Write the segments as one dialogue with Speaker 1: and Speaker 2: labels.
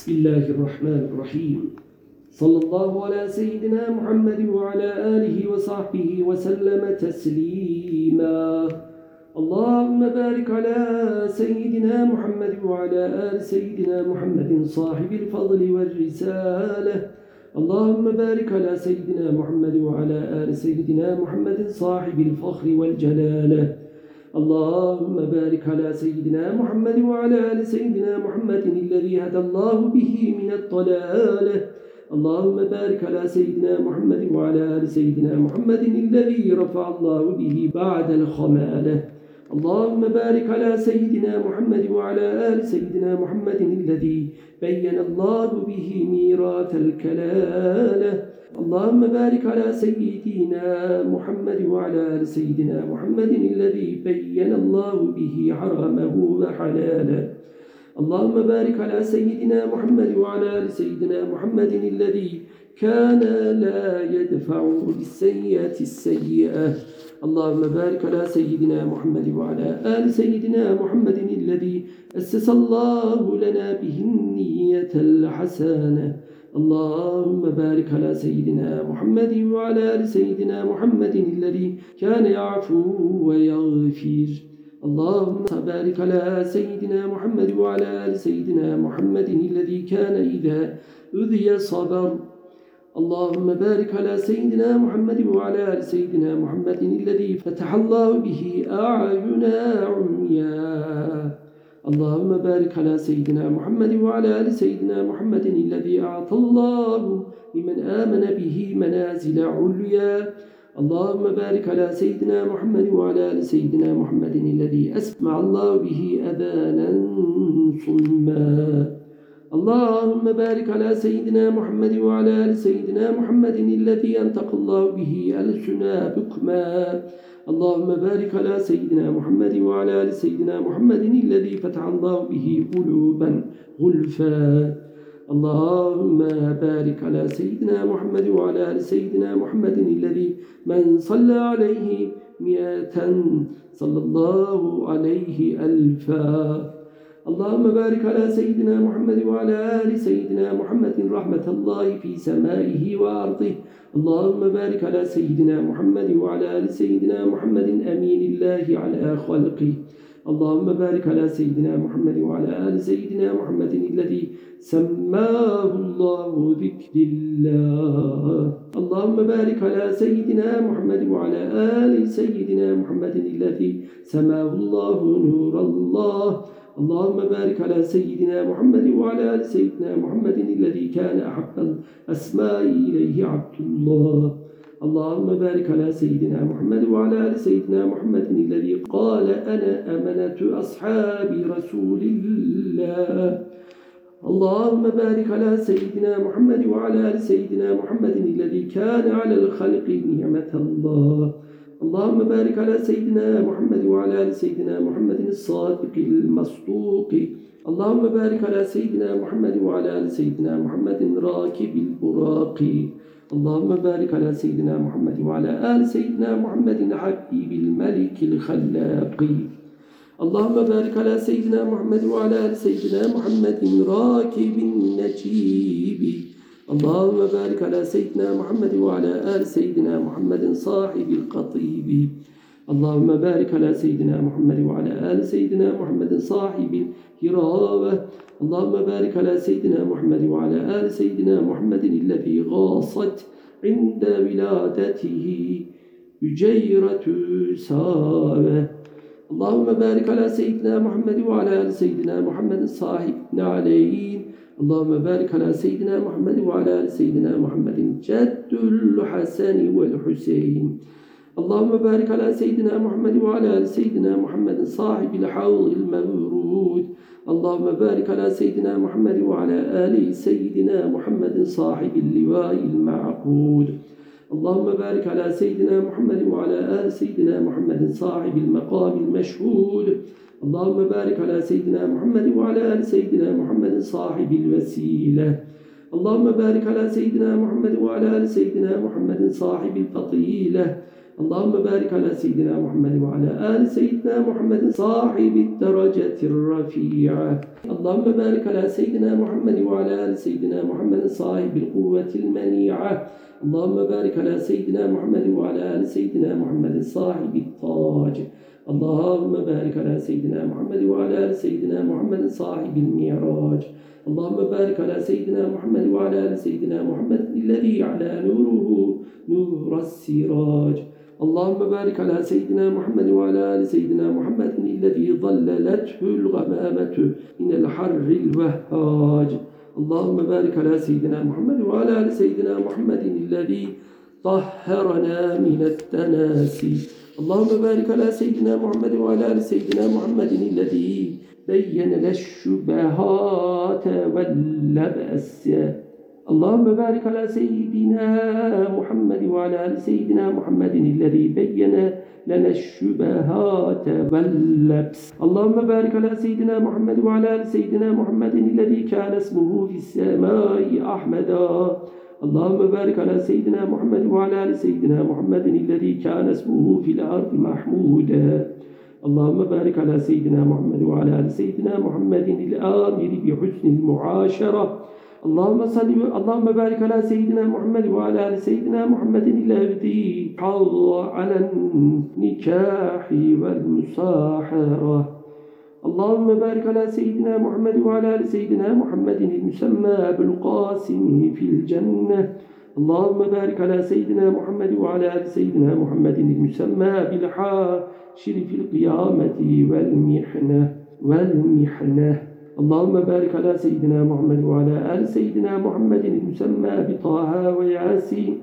Speaker 1: بسم الله الرحمن الرحيم. صلى الله على سيدنا محمد وعلى آله وصحبه وسلم تسليما. اللهم بارك على سيدنا محمد وعلى آل سيدنا محمد صاحب الفضل والرسالة. اللهم بارك على سيدنا محمد وعلى آل سيدنا محمد صاحب الفخر والجلالة. اللهم بارك على سيدنا محمد وعلى آل سيدنا محمد الذي هدى الله به من الضلالة. اللهم بارك على سيدنا محمد وعلى آل سيدنا محمد الذي رفع الله به بعد الخمالة. اللهم بارك على سيدنا محمد وعلى آل سيدنا محمد الذي بين الله به ميراث الكلالة. اللهم بارك على سيدنا محمد وعلى آل سيدنا محمد الذي بين الله به حرامه وحلاله. اللهم بارك على سيدنا محمد وعلى آل سيدنا محمد الذي كان لا يدفع بالسيئة السيئة. اللهم بارك على سيدنا محمد وعلى آل سيدنا محمد الذي أسس الله لنا به النية الحسنة. اللهم بارك على سيدنا محمد وعلى آل سيدنا محمد الذي كان يعفو ويغفر. اللهم بارك على سيدنا محمد وعلى آل سيدنا محمد الذي كان إذا أذي صبر. اللهم بارك على سيدنا محمد وعلى آل سيدنا محمد الذي فتح الله به أعينا عميا. اللهم بارك على سيدنا محمد وعلى آل سيدنا محمد الذي أعطى الله لمن آمن به منازل عليا. اللهم بارك على سيدنا محمد وعلى آل سيدنا محمد الذي أسمع الله به أذانا صما اللهم بارك على سيدنا محمد وعلى آل سيدنا محمد الذي أنطق الله به ألسنا بكما. اللهم بارك على سيدنا محمد وعلى آل سيدنا محمد الذي فتح الله به قلوبا غلفا. اللهم بارك على سيدنا محمد وعلى آل سيدنا محمد الذي من صلى عليه مئة. صلى الله عليه ألفا. اللهم بارك على سيدنا محمد وعلى آل سيدنا محمد رحمة الله في سمائه وأرضه. اللهم بارك على سيدنا محمد وعلى آل سيدنا محمد أمين الله على خلقه. اللهم بارك على سيدنا محمد وعلى آل سيدنا محمد الذي سماه الله ذكر الله. اللهم بارك على سيدنا محمد وعلى آل سيدنا محمد الذي سماه الله نور الله. اللهم بارك على سيدنا محمد وعلى آل سيدنا محمد الذي كان أحب الأسماء إليه عبد الله. اللهم بارك على سيدنا محمد وعلى آل سيدنا محمد الذي قال أنا أمنة أصحاب رسول الله. اللهم بارك على سيدنا محمد وعلى آل سيدنا محمد الذي كان على الخلق نعمة الله. اللهم بارك على سيدنا محمد وعلى آل سيدنا محمد الصادق المصدوق. اللهم بارك على سيدنا محمد وعلى آل سيدنا محمد راكب البراق. اللهم بارك على سيدنا محمد وعلى آل سيدنا محمد حبيب الملك الخلاق. اللهم بارك على سيدنا محمد وعلى آل سيدنا محمد راكب النجيب. اللهم بارك على سيدنا محمد وعلى آل سيدنا محمد صاحب القطيب. اللهم بارك على سيدنا محمد وعلى آل سيدنا محمد صاحب الهراوة اللهم بارك على سيدنا محمد وعلى آل سيدنا محمد الذي غاصت عند ولادته جيرة ساوة اللهم بارك على سيدنا محمد وعلى آل سيدنا محمد صاحب نعلين اللهم بارك على سيدنا محمد وعلى آل سيدنا محمد جد الحسن والحسين. اللهم بارك على سيدنا محمد وعلى آل سيدنا محمد صاحب الحوض المورود اللهم بارك على سيدنا محمد وعلى آل سيدنا محمد صاحب اللواء المعقود. اللهم بارك على سيدنا محمد وعلى آل سيدنا محمد صاحب المقام المشهود. اللهم بارك على سيدنا محمد وعلى آل سيدنا محمد صاحب الوسيلة. اللهم بارك على سيدنا محمد وعلى آل سيدنا محمد صاحب الفضيلة. اللهم بارك على سيدنا محمد وعلى آل سيدنا محمد صاحب الدرجة الرفيعة اللهم بارك على سيدنا محمد وعلى آل سيدنا محمد صاحب القوة المنيعة اللهم بارك على سيدنا محمد وعلى آل سيدنا محمد صاحب التاج اللهم بارك على سيدنا محمد وعلى آل سيدنا محمد صاحب المعراج اللهم بارك على سيدنا محمد وعلى آل سيدنا محمد الذي على نوره نور السراج اللهم بارك على سيدنا محمد وعلى آل سيدنا محمد الذي ظللته الغمامة من الحر الوهاج. اللهم بارك على سيدنا محمد وعلى آل سيدنا محمد الذي طهرنا من التناسي. اللهم بارك على سيدنا محمد وعلى آل سيدنا محمد الذي بين الشبهات واللبس اللهم بارك على سيدنا محمد وعلى آل سيدنا محمد الذي بين لنا الشبهات واللبس. اللهم بارك على سيدنا محمد وعلى آل سيدنا محمد الذي كان اسمه في السماء أحمدا. اللهم بارك على سيدنا محمد وعلى آل سيدنا محمد الذي كان اسمه في الأرض محمودا. اللهم بارك على سيدنا محمد وعلى آل سيدنا محمد الآمر بحسن المعاشرة. اللهم صل اللهم بارك على سيدنا محمد وعلى آل سيدنا محمد الذي حض على النكاح والمصاحرة اللهم بارك على سيدنا محمد وعلى آل سيدنا محمد المسمى بالقاسم في الجنة. اللهم بارك على سيدنا محمد وعلى آل سيدنا محمد المسمى بالحاشر في القيامة والمحنة. والمحنة. اللهم بارك على سيدنا محمد وعلى آل سيدنا محمد المسمى بطه وياسين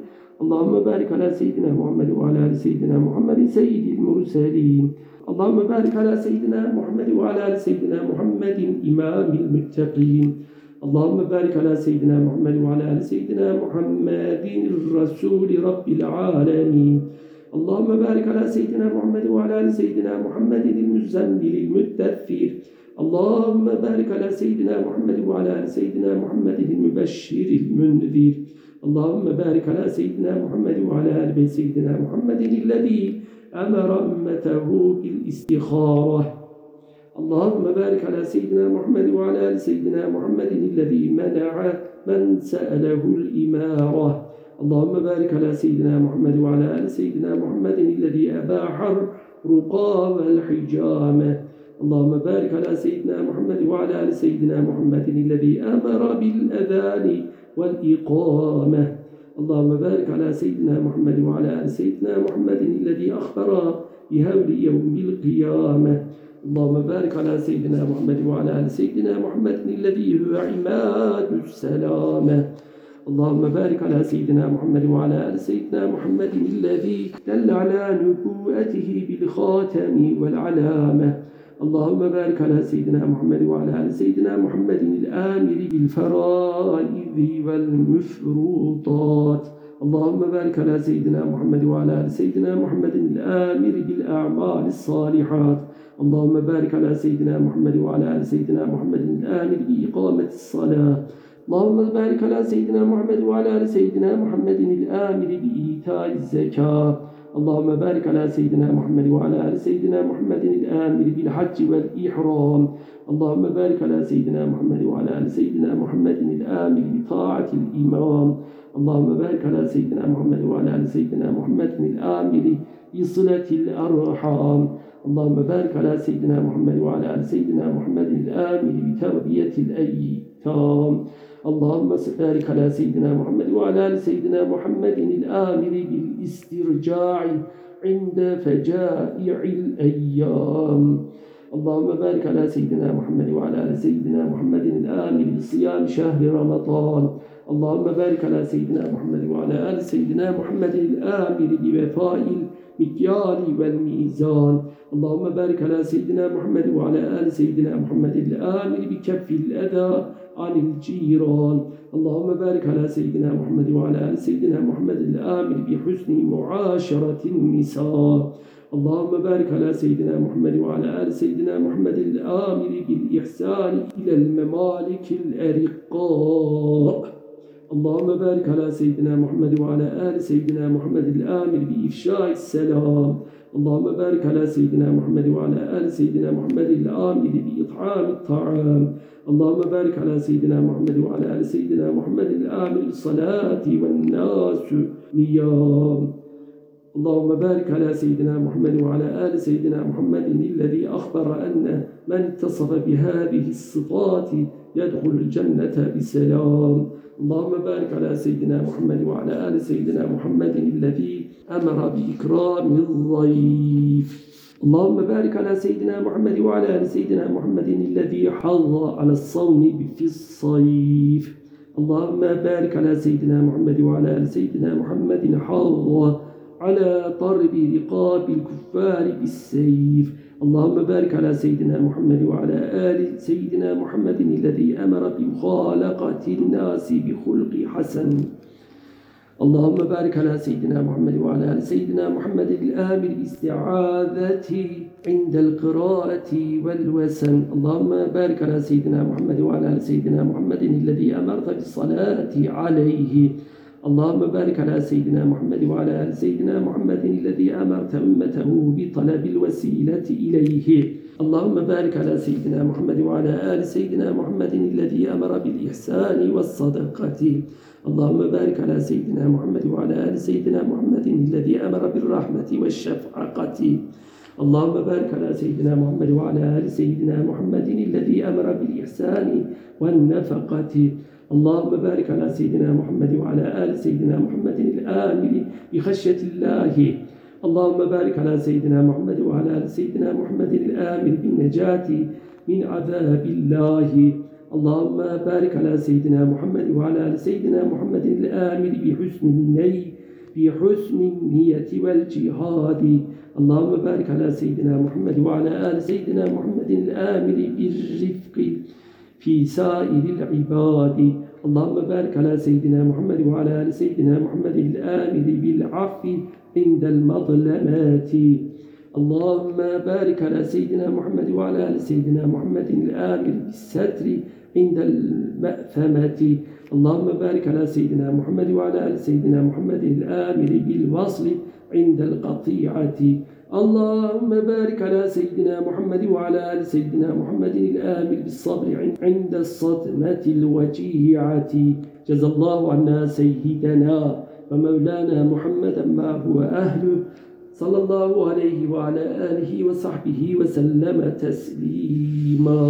Speaker 1: اللهم بارك على سيدنا محمد وعلى آل سيدنا محمد سيد المرسلين اللهم بارك على سيدنا محمد وعلى آل سيدنا محمد إمام المتقين اللهم بارك على سيدنا محمد وعلى آل سيدنا محمد الرسول رب العالمين اللهم بارك على سيدنا محمد وعلى آل سيدنا محمد المزمل المدثر اللهم بارك على سيدنا محمد وعلى آل سيدنا محمد المبشر المنذر. اللهم بارك على سيدنا محمد وعلى آل سيدنا محمد الذي أمر أمته بالاستخارة. اللهم بارك على سيدنا محمد وعلى آل سيدنا محمد الذي منع من سأله الإمارة. اللهم بارك على سيدنا محمد وعلى آل سيدنا محمد الذي أباح الرقى والحجامة. اللهم بارك على سيدنا محمد وعلى آل سيدنا محمد الذي أمر بالأذان والإقامة. اللهم بارك على سيدنا محمد وعلى آل سيدنا محمد الذي أخبر بهول يوم القيامة. اللهم بارك على سيدنا محمد وعلى آل سيدنا محمد الذي هو عماد السلامة. اللهم بارك على سيدنا محمد وعلى آل سيدنا محمد الذي دل على نبوءته بالخاتم والعلامة. اللهم بارك على سيدنا محمد وعلى آل سيدنا محمد الآمر بالفرائض والمفروضات. اللهم بارك على سيدنا محمد وعلى آل سيدنا محمد الآمر بالأعمال الصالحات. اللهم بارك على سيدنا محمد وعلى آل سيدنا محمد الآمر بإقامة الصلاة. اللهم بارك على سيدنا محمد وعلى آل سيدنا محمد الآمر بإيتاء الزكاة. اللهم بارك على سيدنا محمد وعلى آل سيدنا محمد الآمر بالحج والإحرام. اللهم بارك على سيدنا محمد وعلى آل سيدنا محمد الآمر بطاعة الإمام. اللهم بارك على سيدنا محمد وعلى آل سيدنا محمد الآمر بصلة الأرحام. اللهم بارك على سيدنا محمد وعلى آل سيدنا محمد الآمر بتربية الأيتام. اللهم بارك على سيدنا محمد وعلى آل سيدنا محمد الآمر بالاسترجاع عند فجائع الأيام. اللهم بارك على سيدنا محمد وعلى آل سيدنا محمد الآمر بصيام شهر رمضان. اللهم بارك على سيدنا محمد وعلى آل سيدنا محمد الآمر بوفاء المكيال والميزان. اللهم بارك على سيدنا محمد وعلى آل سيدنا محمد الآمر بكف الأذى عن الجيران. اللهم بارك على سيدنا محمد وعلى آل سيدنا محمد الآمر بحسن معاشرة النساء. اللهم بارك على سيدنا محمد وعلى آل سيدنا محمد الآمر بالإحسان إلى الممالك الأرقاء. اللهم بارك على سيدنا محمد وعلى آل سيدنا محمد الآمر بإفشاء السلام. اللهم بارك على سيدنا محمد وعلى آل سيدنا محمد الآمر بإطعام الطعام. اللهم بارك على سيدنا محمد وعلى آل سيدنا محمد الآمر بالصلاة والناس. نيام اللهم بارك على سيدنا محمد وعلى آل سيدنا محمد الذي أخبر أن من اتصف بهذه الصفات يدخل الجنة بسلام. اللهم بارك على سيدنا محمد وعلى آل سيدنا محمد الذي أمر بإكرام الضيف. اللهم بارك على سيدنا محمد وعلى آل سيدنا محمد الذي حظ على الصوم في الصيف. اللهم بارك على سيدنا محمد وعلى آل سيدنا محمد حظ على طرب رقاب الكفار بالسيف. اللهم بارك على سيدنا محمد وعلى آل سيدنا محمد الذي أمر بمخالقة الناس بخلق حسن. اللهم بارك على سيدنا محمد وعلى آل سيدنا محمد الآمر باستعاذة عند القراءة والوسن. اللهم بارك على سيدنا محمد وعلى آل سيدنا محمد الذي أمرت بالصلاة عليه. اللهم بارك على سيدنا محمد وعلى آل سيدنا محمد الذي أمرت أمته بطلب الوسيلة إليه. اللهم بارك على سيدنا محمد وعلى آل سيدنا محمد الذي أمر بالإحسان والصدقة. اللهم بارك على سيدنا محمد وعلى آل سيدنا محمد الذي أمر بالرحمة والشفقة. اللهم بارك على سيدنا محمد وعلى آل سيدنا محمد الذي أمر بالإحسان والنفقة. اللهم بارك على سيدنا محمد وعلى آل سيدنا محمد الآمل بخشية الله. اللهم بارك على سيدنا محمد وعلى آل سيدنا محمد الآمل بالنجاة من عذاب الله. اللهم بارك على سيدنا محمد وعلى آل سيدنا محمد الآمل بحسن النية بحسن النية والجهاد. اللهم بارك على سيدنا محمد وعلى آل سيدنا محمد الآمل بالرفق. في سائر العباد. اللهم بارك على سيدنا محمد وعلى آل سيدنا محمد الآمر بالعفو عند المظلمات. اللهم بارك على سيدنا محمد وعلى آل سيدنا محمد الآمر بالستر عند المأثمة اللهم بارك على سيدنا محمد وعلى آل سيدنا محمد الآمر بالوصل عند القطيعة. اللهم بارك على سيدنا محمد وعلى آل سيدنا محمد الآمر بالصبر عند الصدمة الوجيعة. جزا الله عنا سيدنا ومولانا محمدا ما هو أهله. صلى الله عليه وعلى آله وصحبه وسلم تسليما.